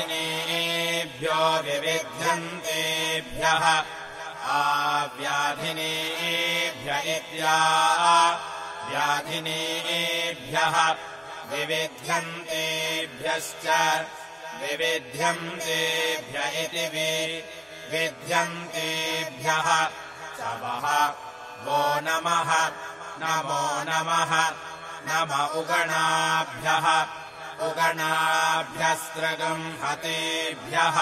आव्याधिनेभ्यो विविध्यन्तेभ्यः आव्याधिनेभ्य इत्या व्याधिनेभ्यः विविध्यन्तेभ्यश्च विविध्यन्तेभ्य इति विध्यन्तेभ्यः शवः वो नमः नमो नमः नम उगणाभ्यः उगणाभ्यस्त्रगंहतेभ्यः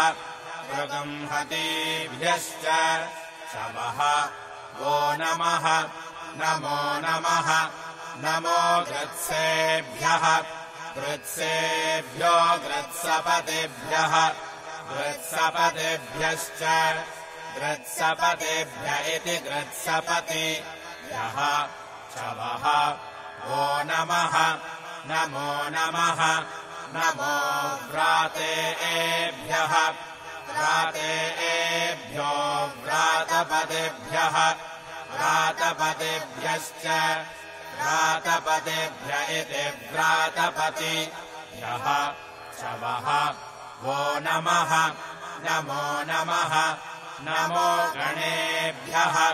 प्रगंहतेभ्यश्च शवः वो नमः नमो नमः नमो गृत्सेभ्यः गृत्सेभ्यो गृत्सपतिभ्यः गृत्सपतिभ्यश्च गृत्सपतिभ्य इति गृत्सपति यः शवः वो नमः नमो नमः। नमो व्रातेभ्यः। व्रातेभ्यो व्रातपदेभ्यः। व्रातपदेभ्यश्च। व्रातपदेभ्य इति व्रातपति। यः शवः। वो नमः। नमो नमः। नमो गणेभ्यः।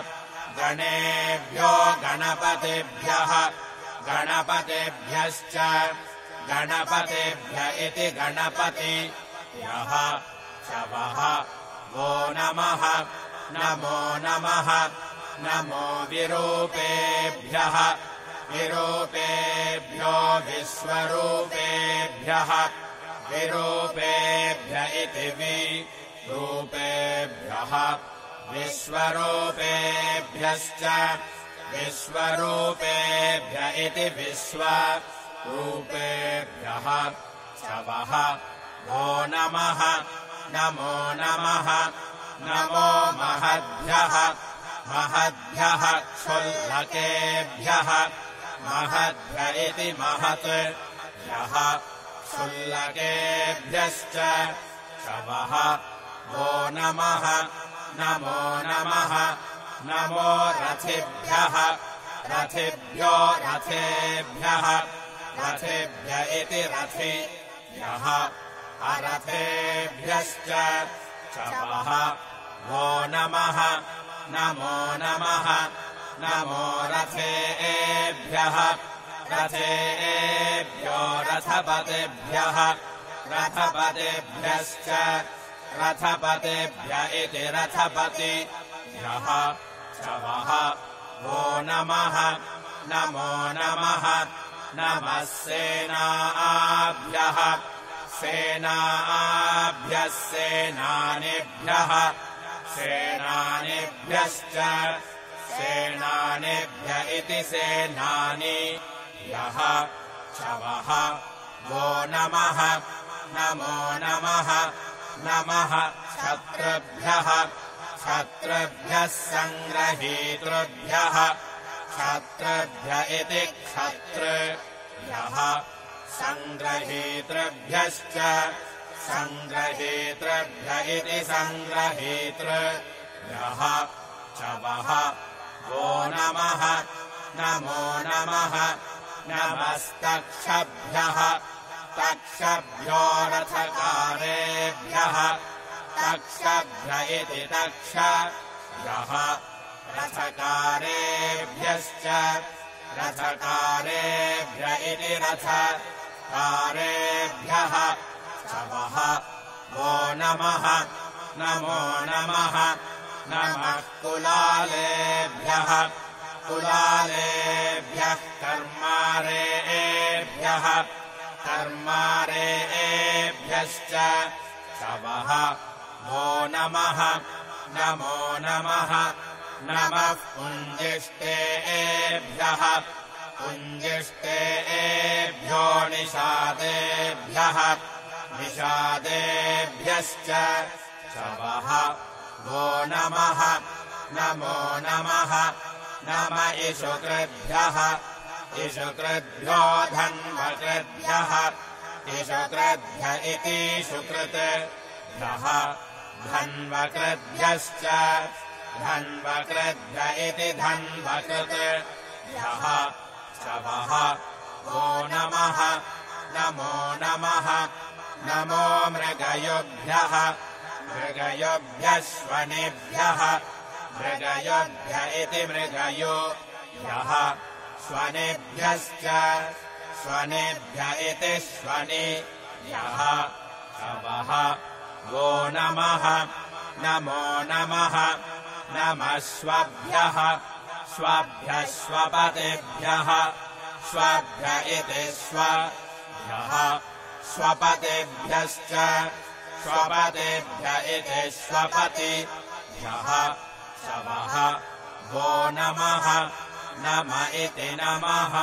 गणेभ्यो गणपतिभ्यः गणपतेभ्यश्च। गणपतेभ्य इति गणपति। यः शवः वो। नमः। नमो नमः। नमो विरूपेभ्यः। विरूपेभ्यो विश्वरूपेभ्यः। विरूपेभ्य इति विरूपेभ्यः विश्वरूपेभ्यश्च विश्वरूपेभ्य इति विश्वरूपेभ्यः शवः वो नमः। नमो नमः। नमो महद्भ्यः। महद्भ्यः क्षुल्लकेभ्यः। महद्भ्य इति महत्। यः क्षुल्लकेभ्यश्च। शवः वो नमः। नमो नमः नमो रथिभ्यः। रथिभ्यो रथेभ्यः। रथेभ्य इति रथि यः अरथेभ्यश्च शवः वो। नमः। नमो नमः। नमो रथेभ्यः। रथेभ्यो रथपतेभ्यः। रथपतेभ्यश्च। रथपतेभ्य इति रथपति यः शवः वो नमः। नमो नमः। नमः सेनाभ्यः। सेनाभ्यः सेनानिभ्यः सेनानिभ्यश्च। सेनानिभ्य इति सेनानि। यः। शवः वो नमः। नमो नमः। नमः क्षत्रभ्यः क्षत्रभ्यः सङ्ग्रहीतृभ्यः। क्षत्रभ्य इति क्षत्र यः सङ्ग्रहीतृभ्यश्च। सङ्ग्रहीतृभ्य इति सङ्ग्रहीतृ शवः वो। नमः। नमो नमः। नमस्तक्षभ्यः। तक्षभ्यो रथकारेभ्यः तक्षभ्य इति तक्ष। यः रथकारेभ्यश्च रथकारेभ्य इति रथकारेभ्यः शवः वो। नमः नमो नमः। नमः कुलालेभ्यः। कुलालेभ्यः कर्मारेभ्यः। कर्मारेभ्यश्च शवः वो नमः नमो नमः। नमः पुञ्जिष्टेभ्यः पुञ्जिष्टेभ्यो निषादेभ्यः निषादेभ्यश्च शवः। वो नमः नमो नमः नम इषुकृभ्यः इषुकृभ्यो धन्वकृभ्यः इषुकृभ्य इति सुकृत् ह्यः धन्वकृभ्यश्च धन्वकृभ्य इति धन्वकृत्। ह्यः शवः वो। नमः। नमो नमः। नमो मृगयोभ्यः। मृगयोभ्यः स्वनेभ्यः मृगयोभ्य इति मृगयो। ह्यः स्वनेभ्यश्च। स्वनेभ्य इति स्वनि यः शवः वो नमः नमो नमः नमः स्वभ्यः स्वपतेभ्यः स्वभ्य इति स्वभ्यः स्वपतेभ्यश्च स्वपतेभ्य इति स्वपतिभ्यः शवः वो नमः नम इति नमः